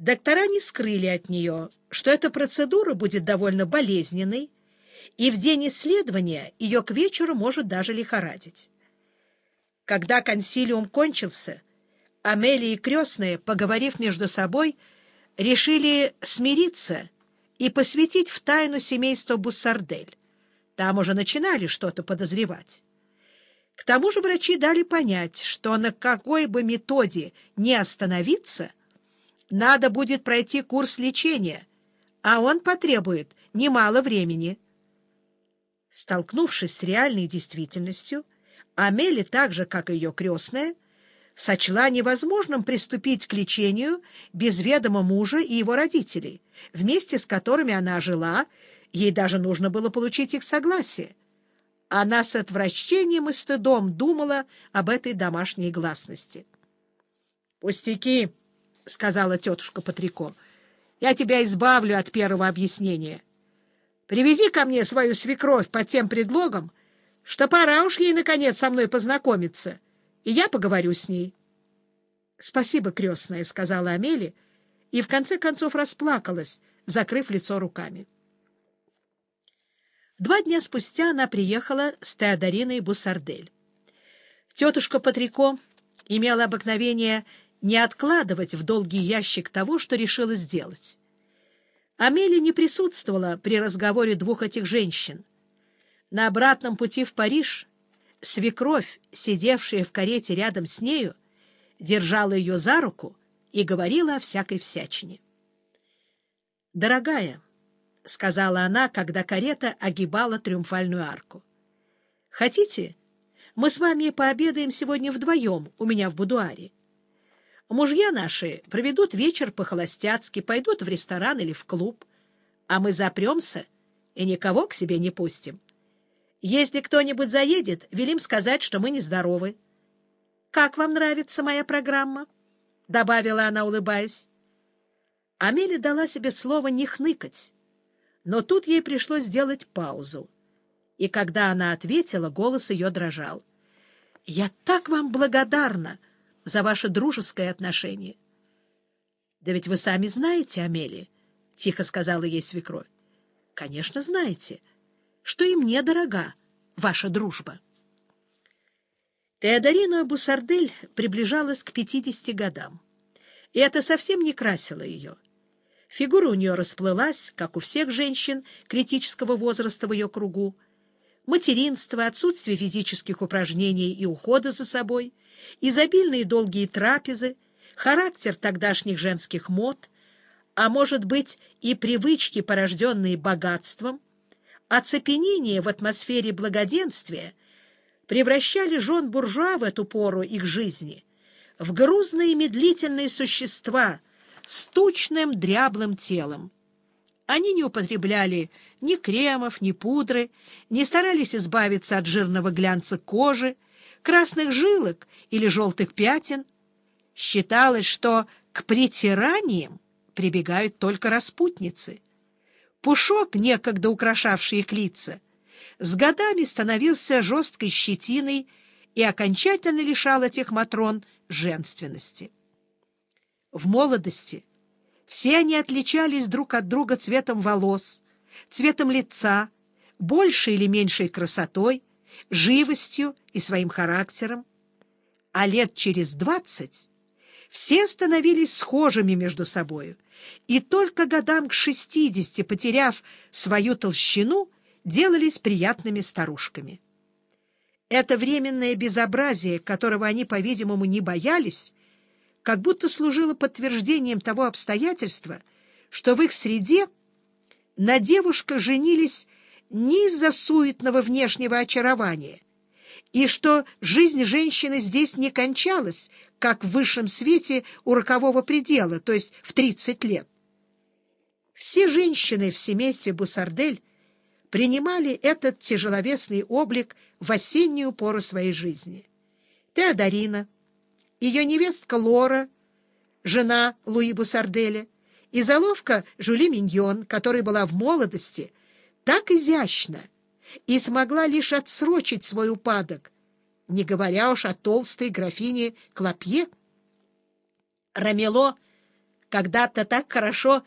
Доктора не скрыли от нее, что эта процедура будет довольно болезненной, и в день исследования ее к вечеру может даже лихорадить. Когда консилиум кончился, Амелия и крестные, поговорив между собой, решили смириться и посвятить в тайну семейство Буссардель. Там уже начинали что-то подозревать. К тому же врачи дали понять, что на какой бы методе не остановиться, надо будет пройти курс лечения, а он потребует немало времени. Столкнувшись с реальной действительностью, Амели, так же, как и ее крестная, сочла невозможным приступить к лечению без ведома мужа и его родителей, вместе с которыми она жила, ей даже нужно было получить их согласие. Она с отвращением и стыдом думала об этой домашней гласности. — Пустяки! — сказала тетушка Патрико. — Я тебя избавлю от первого объяснения. Привези ко мне свою свекровь под тем предлогом, что пора уж ей, наконец, со мной познакомиться, и я поговорю с ней. — Спасибо, крестная, — сказала Амели, и в конце концов расплакалась, закрыв лицо руками. Два дня спустя она приехала с Теодориной Бусардель. Тетушка Патрико имела обыкновение не откладывать в долгий ящик того, что решила сделать. Амелия не присутствовала при разговоре двух этих женщин. На обратном пути в Париж свекровь, сидевшая в карете рядом с нею, держала ее за руку и говорила о всякой всячине. «Дорогая», — сказала она, когда карета огибала триумфальную арку, — «хотите, мы с вами пообедаем сегодня вдвоем у меня в будуаре?» Мужья наши проведут вечер по-холостяцки, пойдут в ресторан или в клуб, а мы запремся и никого к себе не пустим. Если кто-нибудь заедет, велим сказать, что мы нездоровы. — Как вам нравится моя программа? — добавила она, улыбаясь. Амели дала себе слово не хныкать, но тут ей пришлось сделать паузу. И когда она ответила, голос ее дрожал. — Я так вам благодарна! — за ваше дружеское отношение. — Да ведь вы сами знаете, Амелия, — тихо сказала ей свекровь. — Конечно, знаете, что и мне дорога ваша дружба. Теодорина Бусардель приближалась к пятидесяти годам, и это совсем не красило ее. Фигура у нее расплылась, как у всех женщин критического возраста в ее кругу. Материнство, отсутствие физических упражнений и ухода за собой — изобильные долгие трапезы, характер тогдашних женских мод, а может быть и привычки, порожденные богатством, оцепенение в атмосфере благоденствия превращали жен буржуа в эту пору их жизни в грузные медлительные существа с тучным дряблым телом. Они не употребляли ни кремов, ни пудры, не старались избавиться от жирного глянца кожи, красных жилок или желтых пятен. Считалось, что к притираниям прибегают только распутницы. Пушок, некогда украшавший их лица, с годами становился жесткой щетиной и окончательно лишал этих матрон женственности. В молодости все они отличались друг от друга цветом волос, цветом лица, большей или меньшей красотой, живостью и своим характером, а лет через двадцать все становились схожими между собою, и только годам к шестидесяти, потеряв свою толщину, делались приятными старушками. Это временное безобразие, которого они, по-видимому, не боялись, как будто служило подтверждением того обстоятельства, что в их среде на девушках женились не из-за суетного внешнего очарования, и что жизнь женщины здесь не кончалась, как в высшем свете у рокового предела, то есть в 30 лет. Все женщины в семействе Бусардель принимали этот тяжеловесный облик в осеннюю пору своей жизни. Теодорина, ее невестка Лора, жена Луи Бусарделя, и заловка Жюли Миньон, которая была в молодости – так изящно и смогла лишь отсрочить свой упадок, не говоря уж о толстой графине Клопье. Рамело, когда-то так хорошо